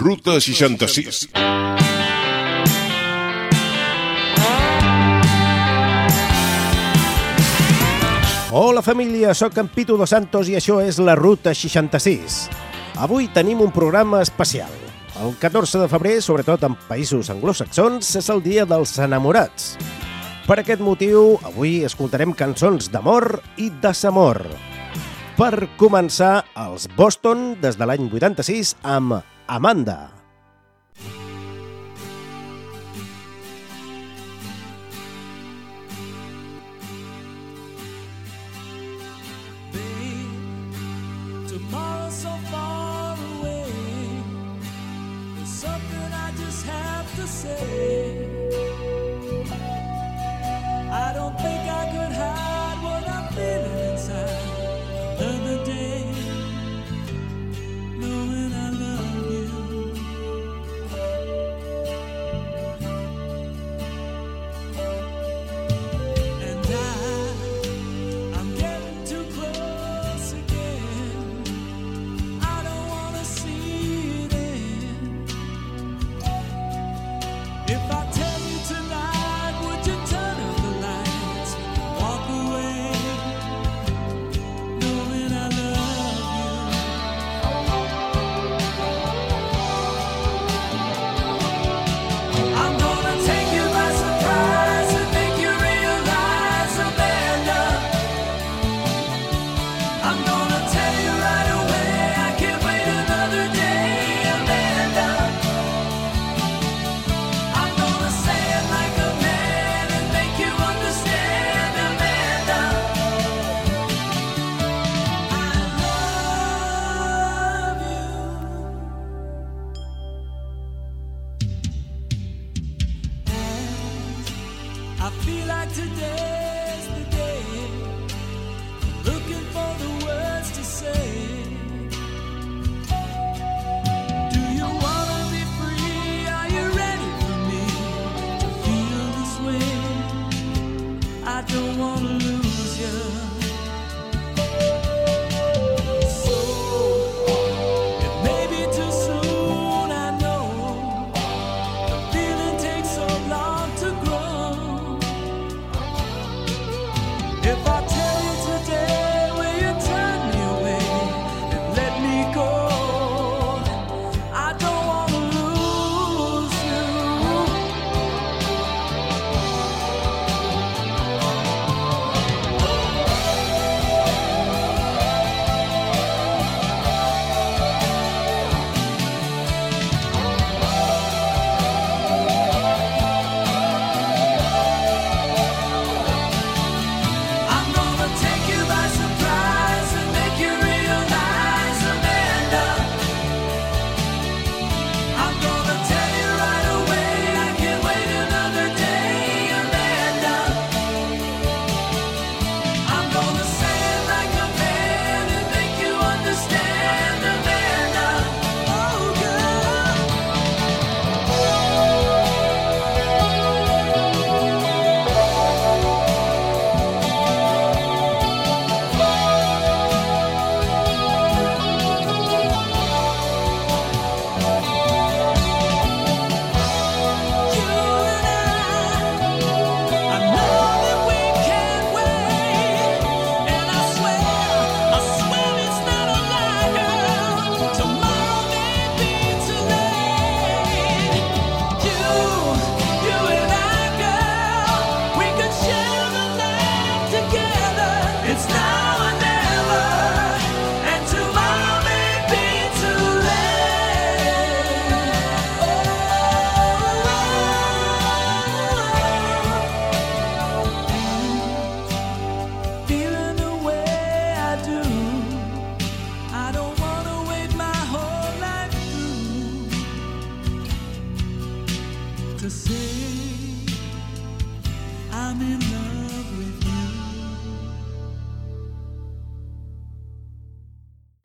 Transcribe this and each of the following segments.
Ruta 66. Hola família, sóc en Pitu Dos Santos i això és la Ruta 66. Avui tenim un programa especial. El 14 de febrer, sobretot en països anglosaxons, és el dia dels enamorats. Per aquest motiu, avui escoltarem cançons d'amor i desamor. Per començar, els Boston, des de l'any 86, amb Amanda.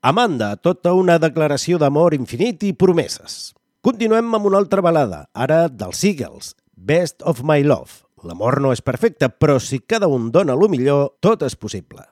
Amanda, tota una declaració d'amor infinit i promeses. Continuem amb una altra balada, ara dels Eagles, Best of My Love. L'amor no és perfecte, però si cada un dona el millor, tot és possible.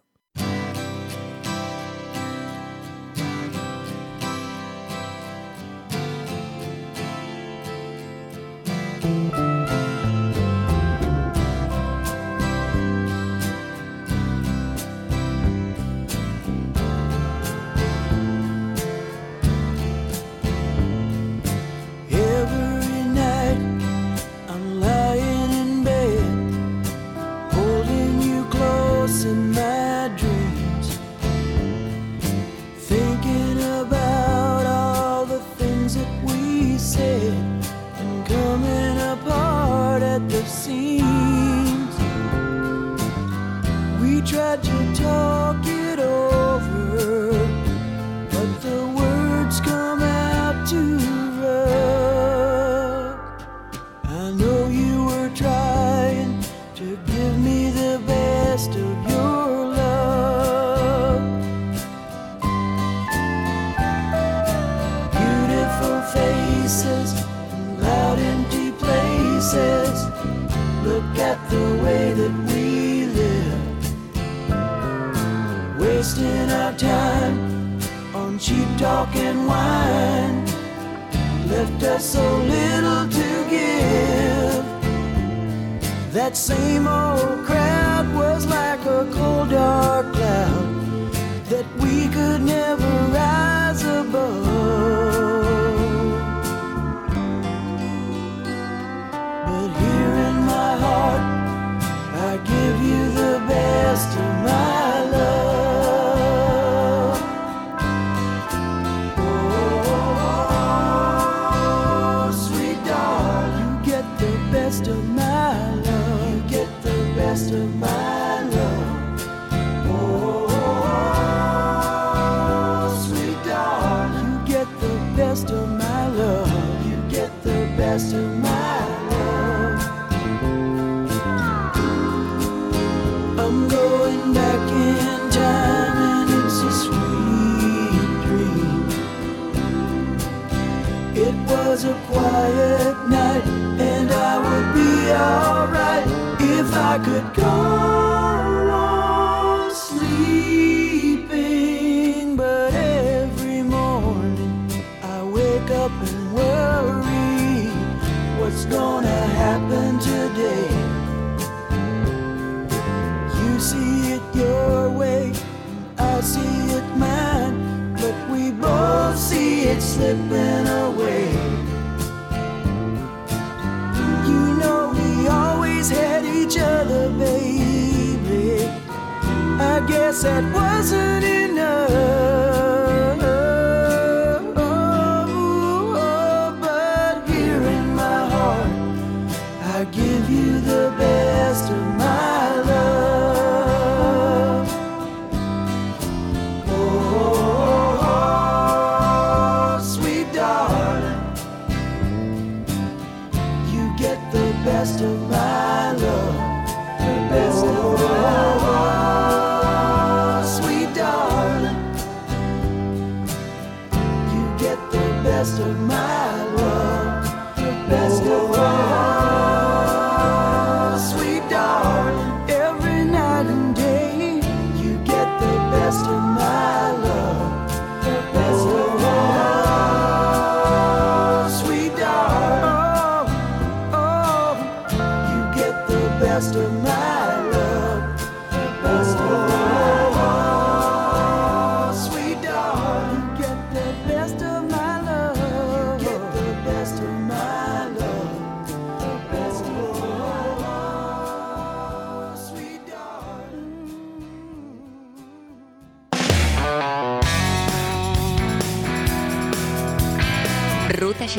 of my love.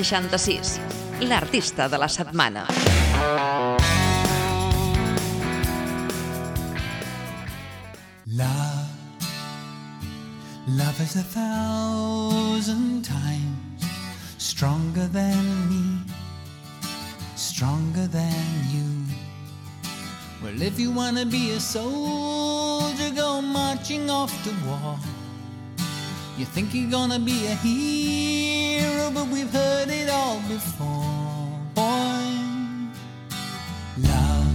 66, l'artista de la setmana. Love, love is a thousand times stronger than me, stronger than you. Well, if you wanna be a soldier, go marching off to war. You think you're gonna be a hero? but we've heard it all before. Boy, love,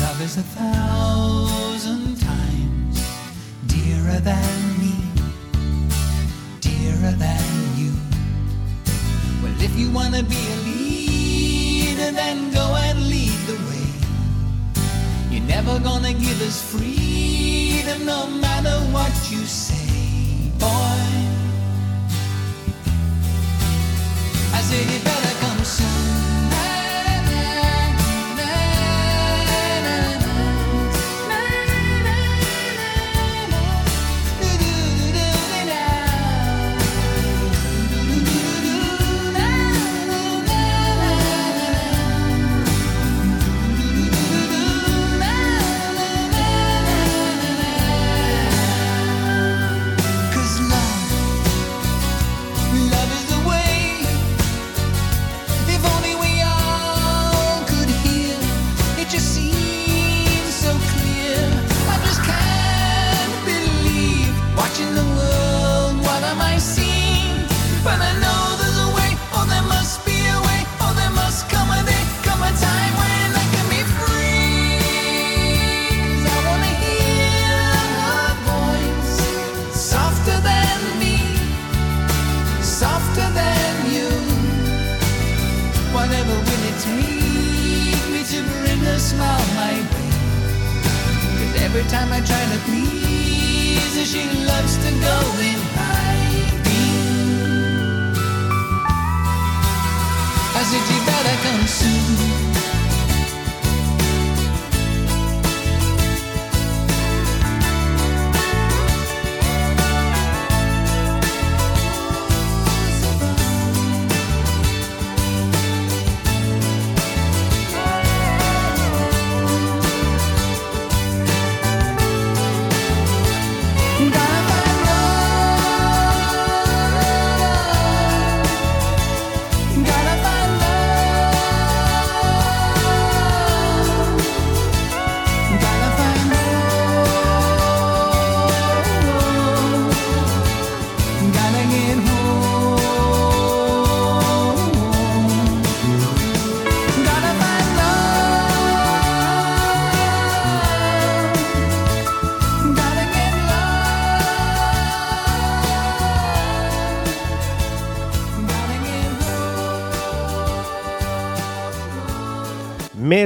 love is a thousand times dearer than me, dearer than you. Well, if you wanna be a leader, then go and lead the way. You're never gonna give us freedom, no matter what you say, boy. I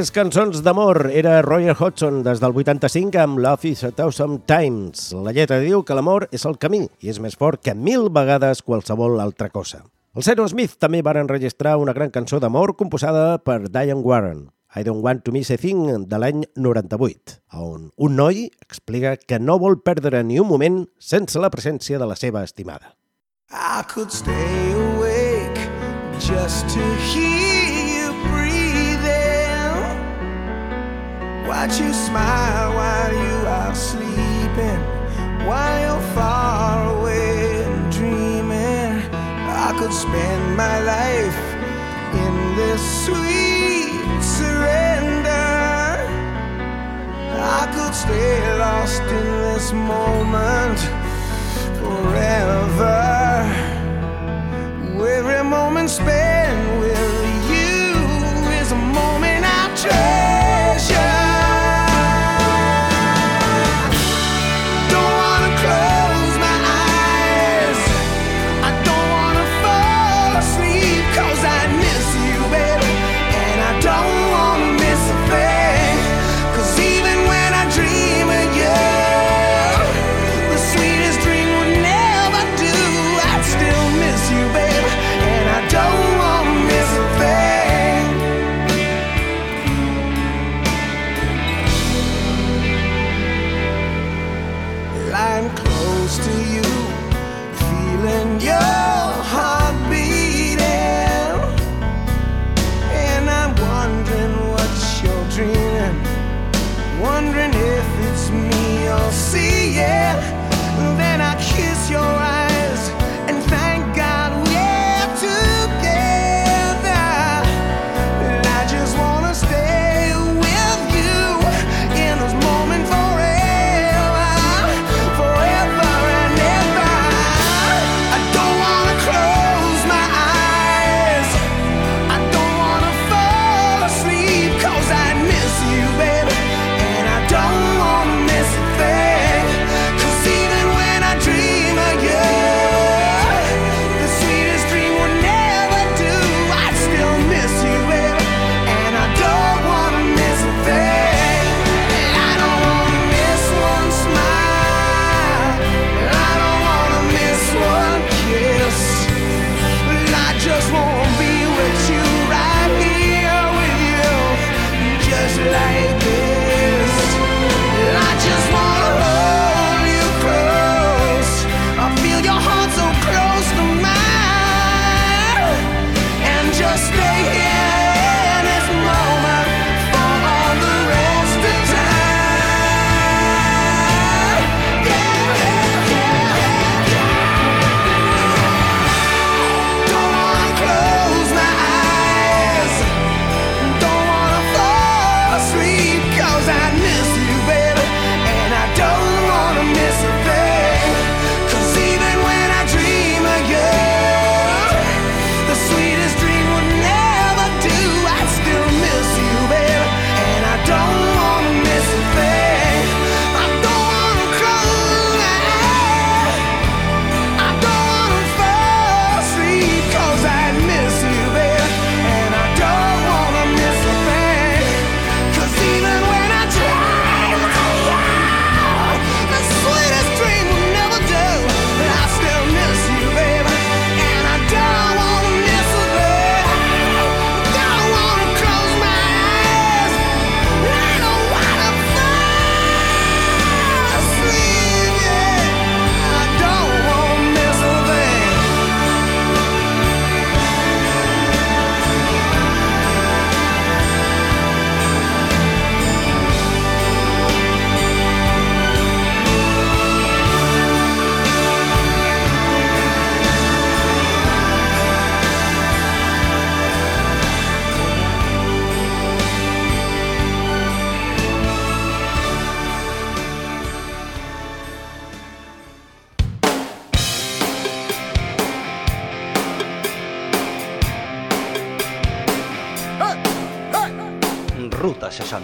Més cançons d'amor. Era Roger Hodgson des del 85 amb Love is a Thousand Times. La lletra diu que l'amor és el camí i és més fort que mil vegades qualsevol altra cosa. Els Aerosmith també van enregistrar una gran cançó d'amor composada per Diane Warren, I Don't Want to Miss a Thing, de l'any 98, on un noi explica que no vol perdre ni un moment sense la presència de la seva estimada. I could stay awake just to hear Watch you smile while you are sleeping, while you're far away and dreaming. I could spend my life in this sweet surrender. I could stay lost in this moment forever. Every moment spent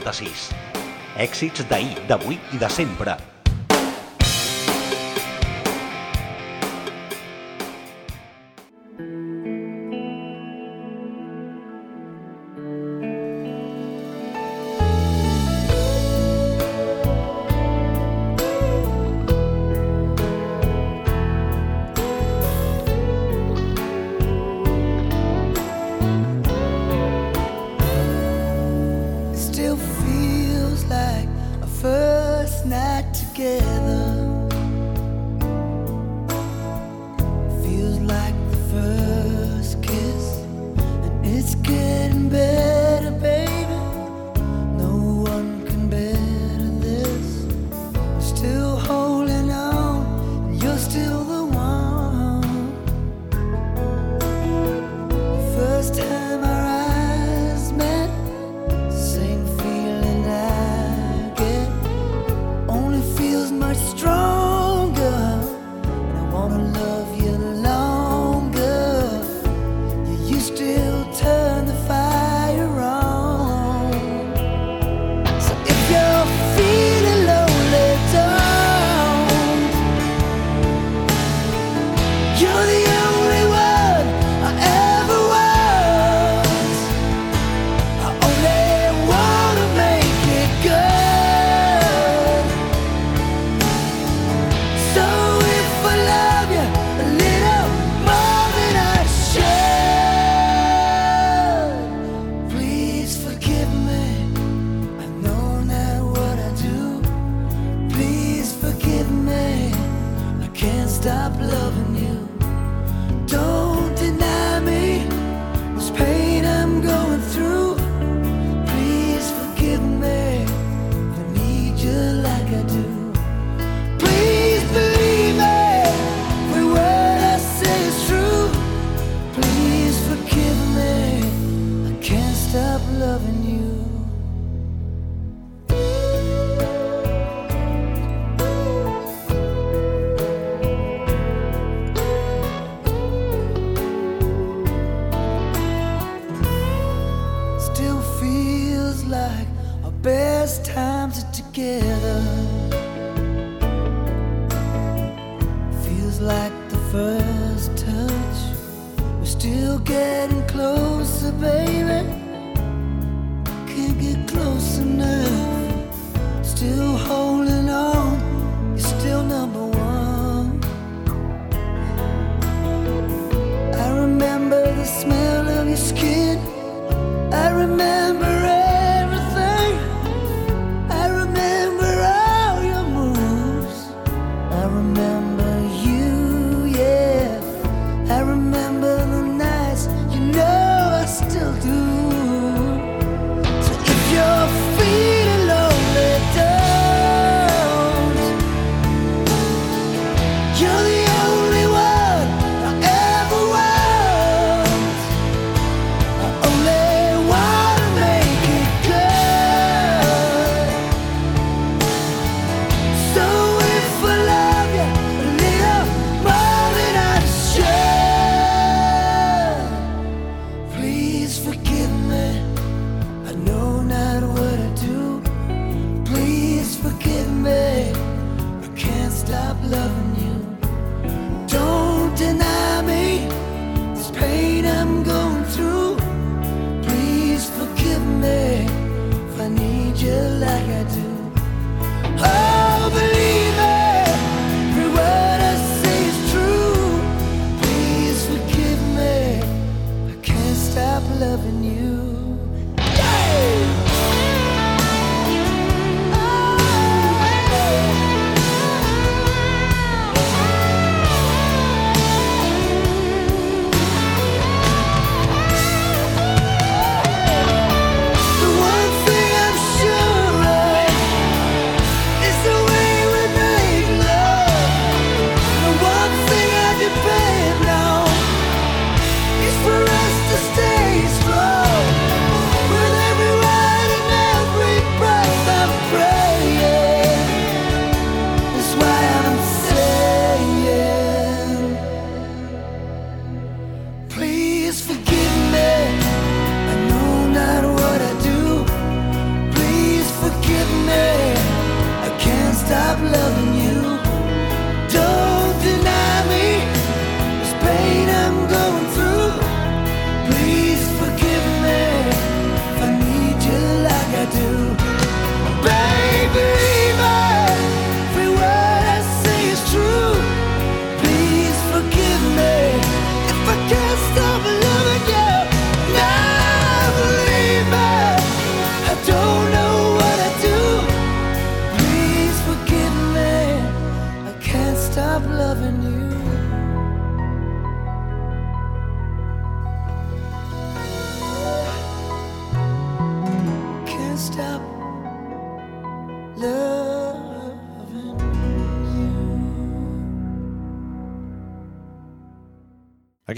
96. Èxits d'ahir, d'avui i de sempre. Remember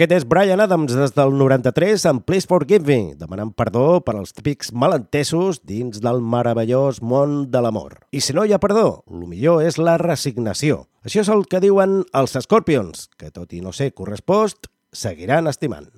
Aquest és Brian Adams des del 93 amb Please Forgive Me, demanant perdó per als típics malentesos dins del meravellós món de l'amor. I si no hi ha perdó, el millor és la resignació. Això és el que diuen els Scorpions, que tot i no ser correspost, seguiran estimant.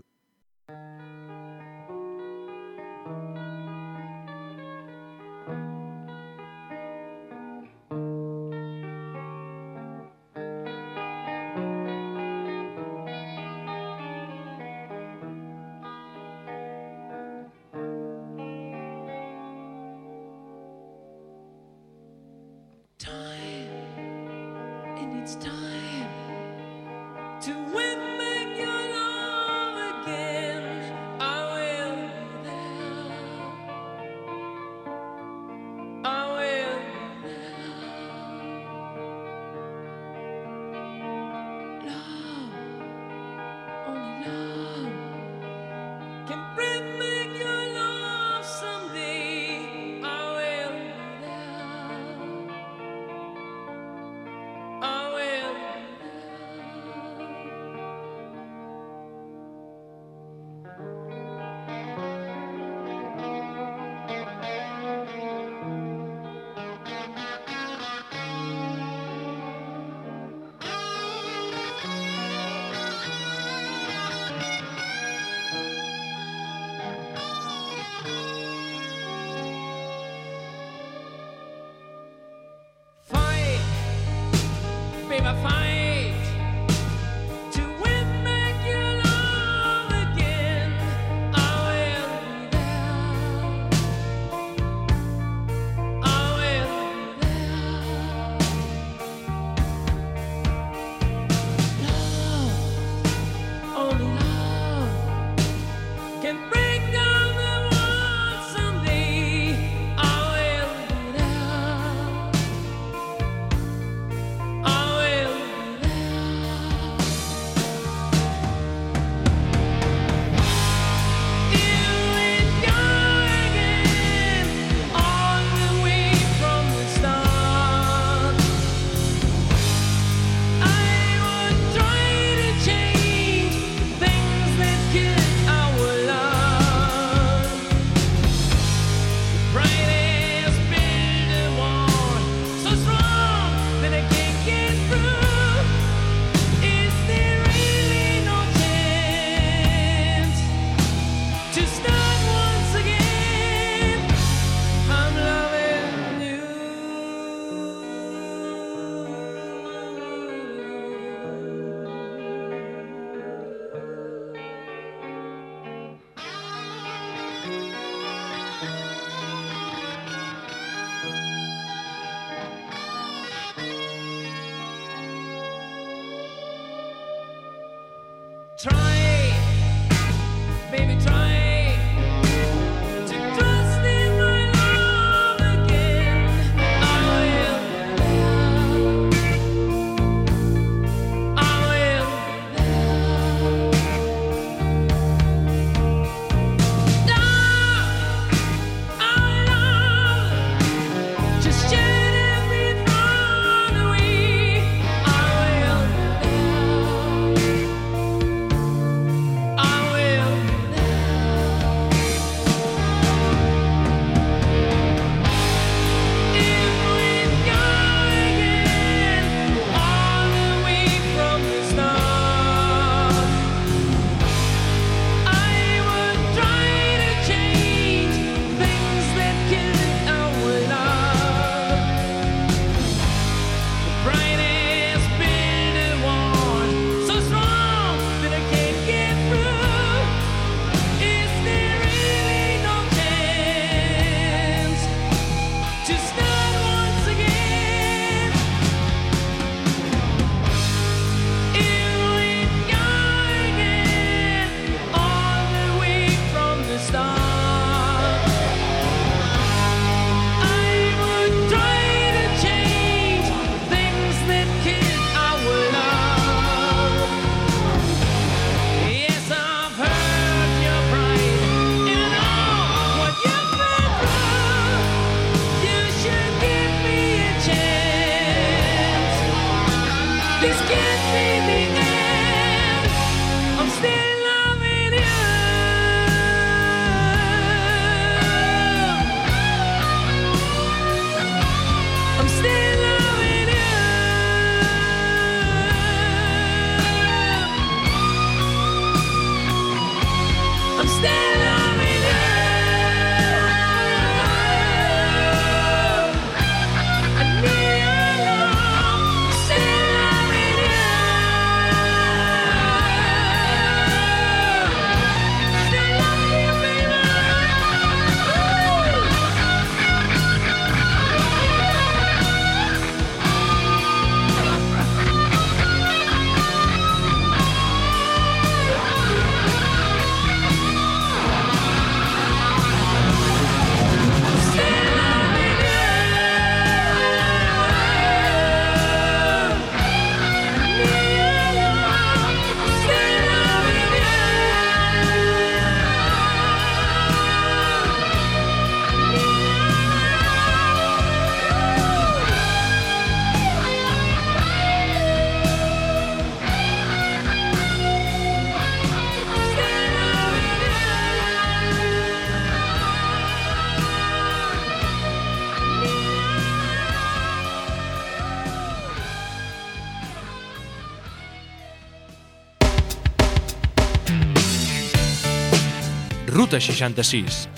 Ruta 66.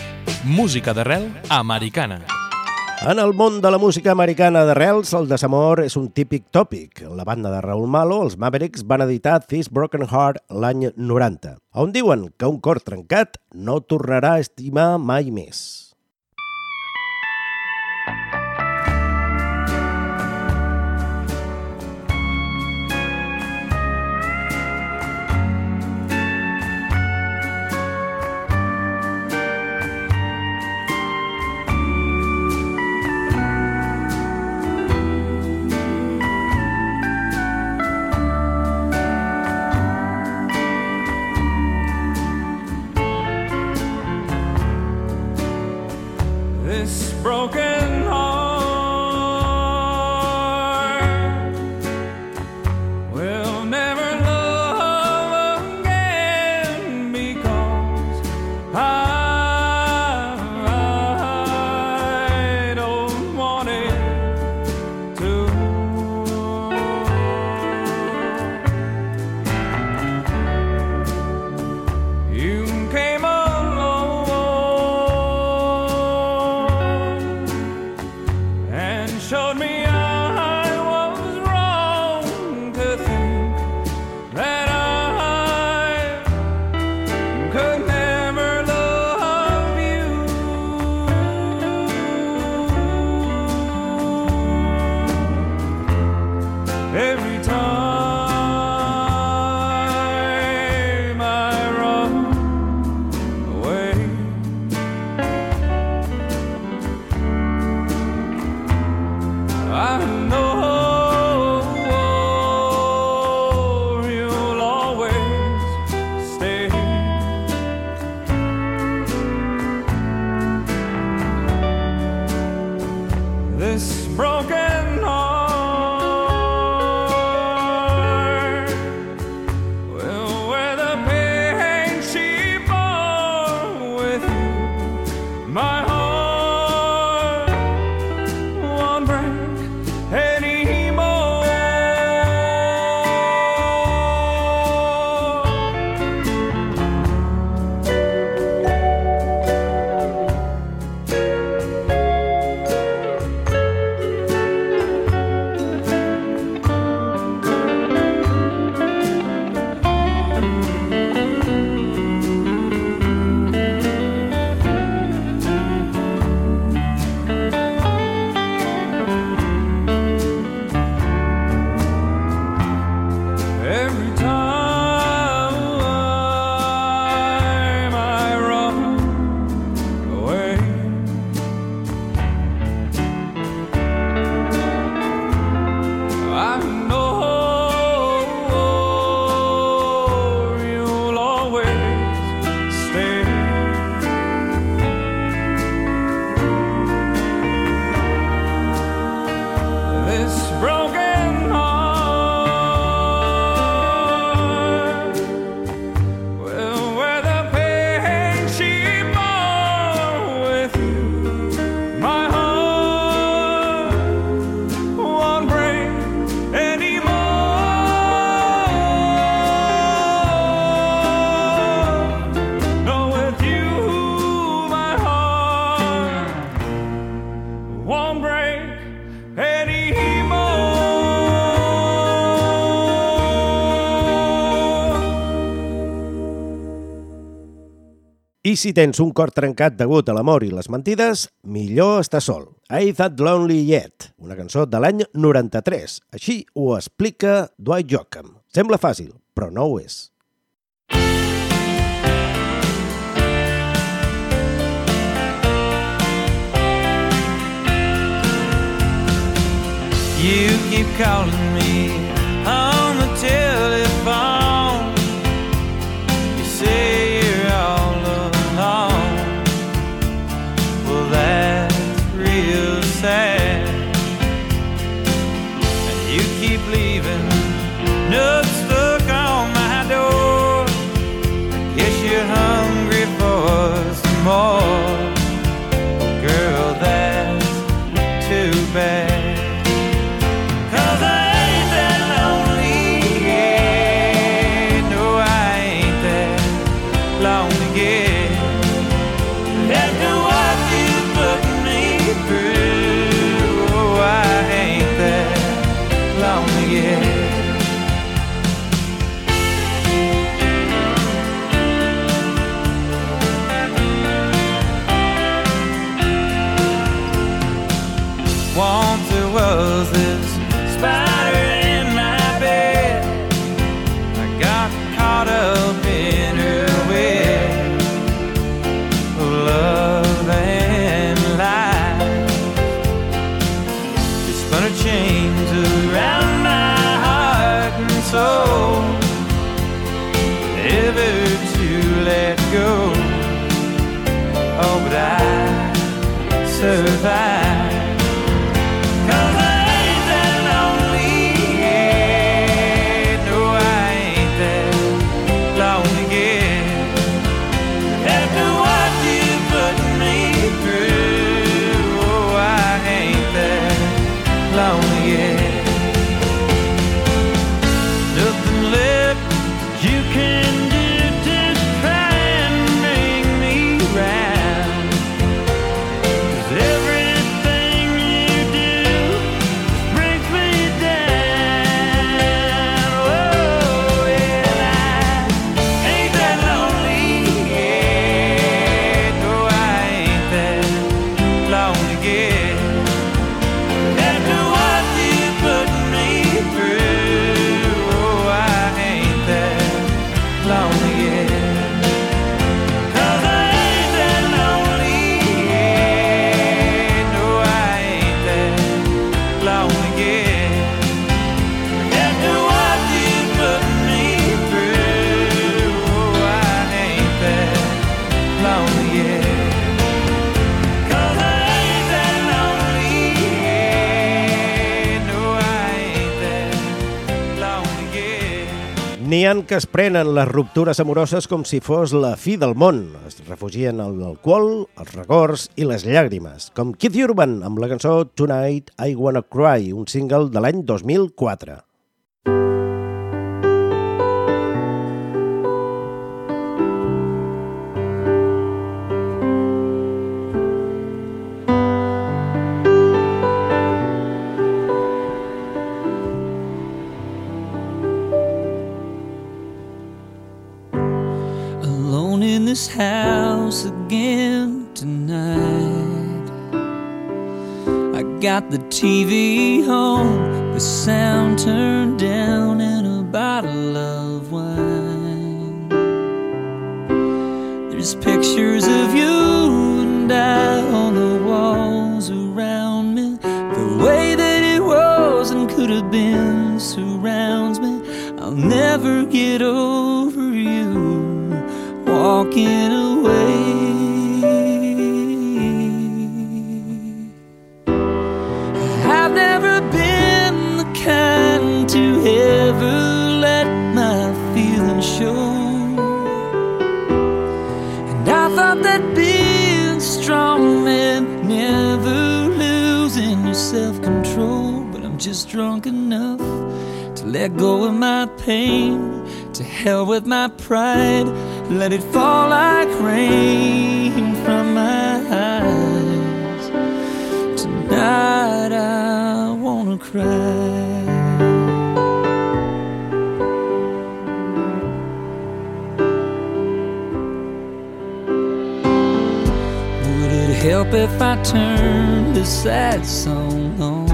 Música d'arrel americana. En el món de la música americana d'arrels, el desamor és un típic tòpic. La banda de Raúl Malo, els Mavericks, van editar This Broken Heart l'any 90, on diuen que un cor trencat no tornarà a estimar mai més. I si tens un cor trencat degut a l'amor i les mentides, millor estar sol. I That Lonely Yet, una cançó de l'any 93. Així ho explica Dwight Jockham. Sembla fàcil, però no ho és. You keep calling me han que es prenen les ruptures amoroses com si fos la fi del món. Es refugien en l'alcohol, els records i les llàgrimes, com Keith Urban amb la cançó Tonight I Wanna Cry, un single de l'any 2004. the TV home, the sound turned. pride, let it fall like rain from my eyes. Tonight I wanna cry. Would it help if I turned this sad song on?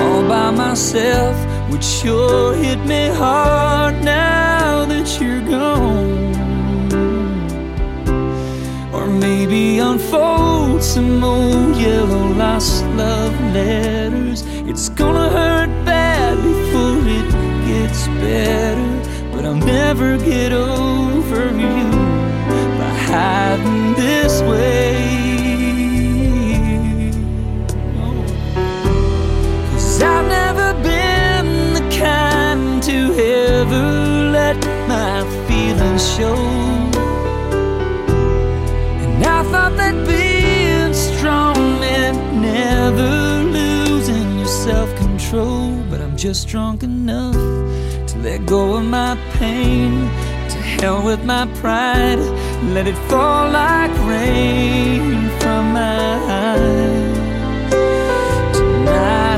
All by myself would sure hit me hard now that you're gone. Or maybe unfold some old yellow lost love letters. It's gonna hurt bad before it gets better. But I'll never get over you by hiding show. And I thought that being strong meant never losing your self control. But I'm just drunk enough to let go of my pain. To hell with my pride. Let it fall like rain from my eyes. Tonight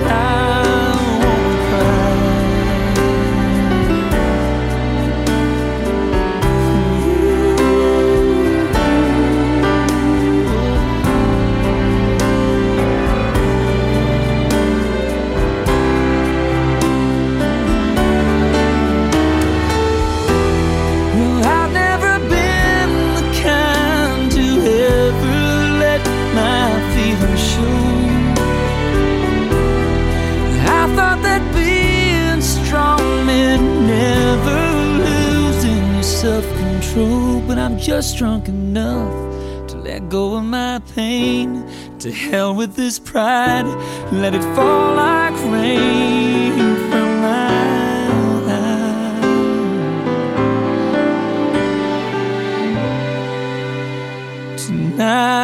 but I'm just drunk enough to let go of my pain. To hell with this pride, let it fall like rain from my eyes. Tonight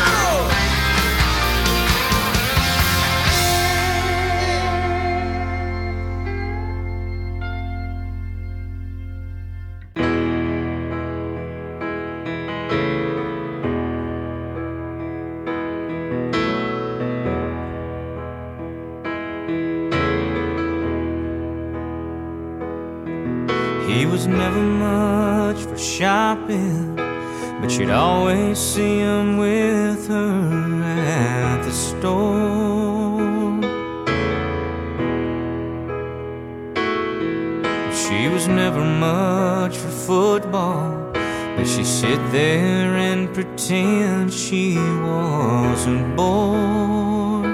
much for shopping, but you'd always see him with her at the store. She was never much for football, but she'd sit there and pretend she wasn't bored.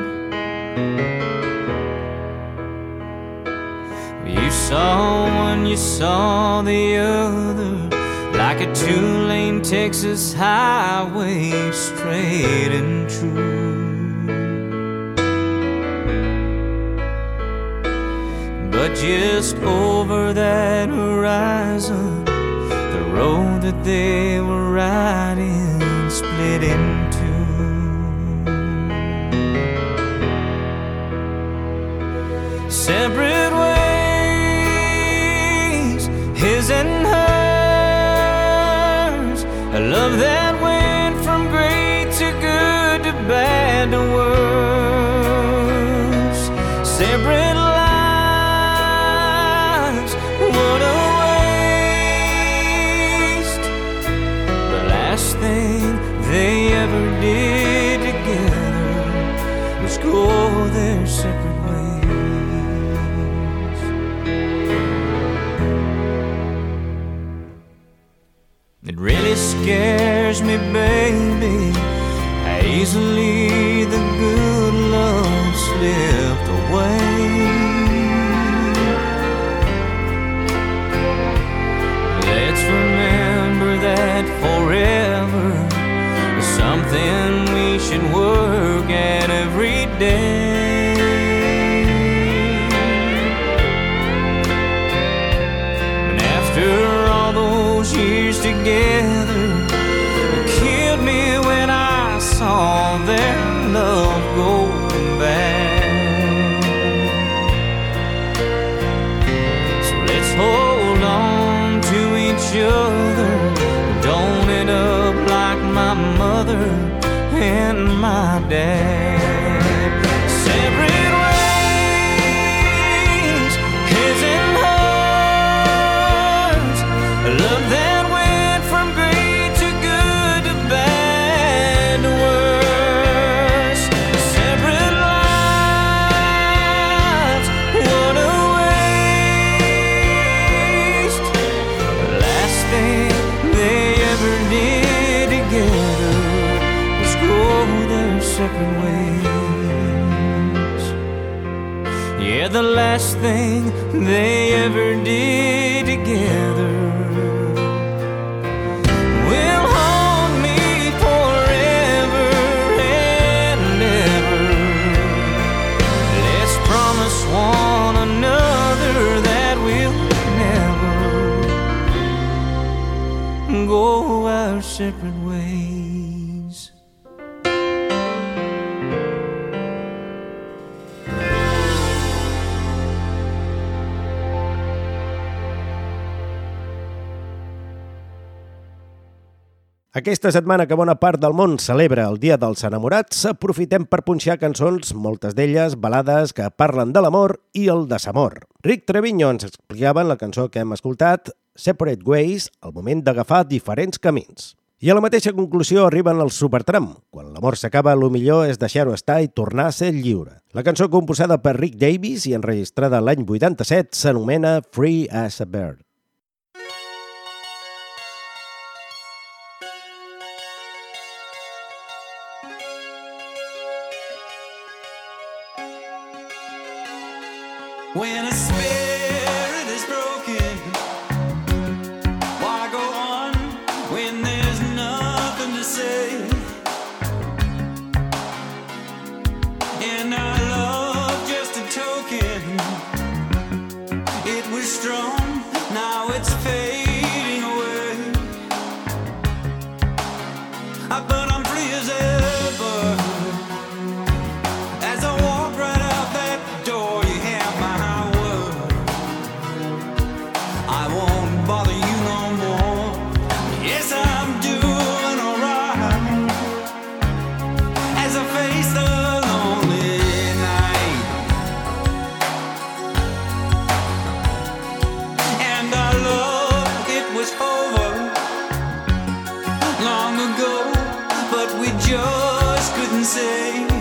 You saw one, you saw the other, like a two lane Texas highway, straight and true. But just over that horizon, the road that they were riding split in two. Separate ways, easily they ever did together. Will me forever and ever. Let's promise one another that we'll never go our separate Aquesta setmana que bona part del món celebra el Dia dels Enamorats, aprofitem per punxar cançons, moltes d'elles balades que parlen de l'amor i el desamor. Rick Treviño ens explicava en la cançó que hem escoltat Separate Ways, el moment d'agafar diferents camins. I a la mateixa conclusió arriben els Supertram. Quan l'amor s'acaba, el millor és deixar-ho estar i tornar a ser lliure. La cançó composada per Rick Davis i enregistrada l'any 87 s'anomena Free as a Bird. just couldn't say.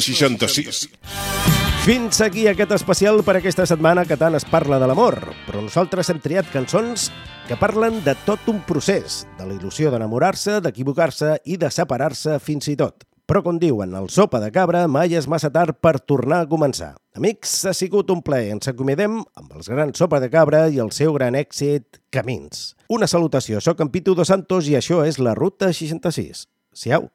66. Fins aquí aquest especial per aquesta setmana que tant es parla de l'amor, però nosaltres hem triat cançons que parlen de tot un procés, de la il·lusió d'enamorar-se, d'equivocar-se i de separar-se fins i tot. Però, com diuen, el sopa de cabra mai és massa tard per tornar a començar. Amics, ha sigut un plaer. Ens acomiadem amb els grans sopa de cabra i el seu gran èxit, Camins. Una salutació. sóc en Pitu Dos Santos i això és la Ruta 66. Siau!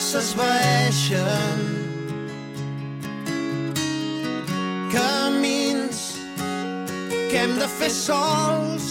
S'esvaeixen. Camins que hem de fer sols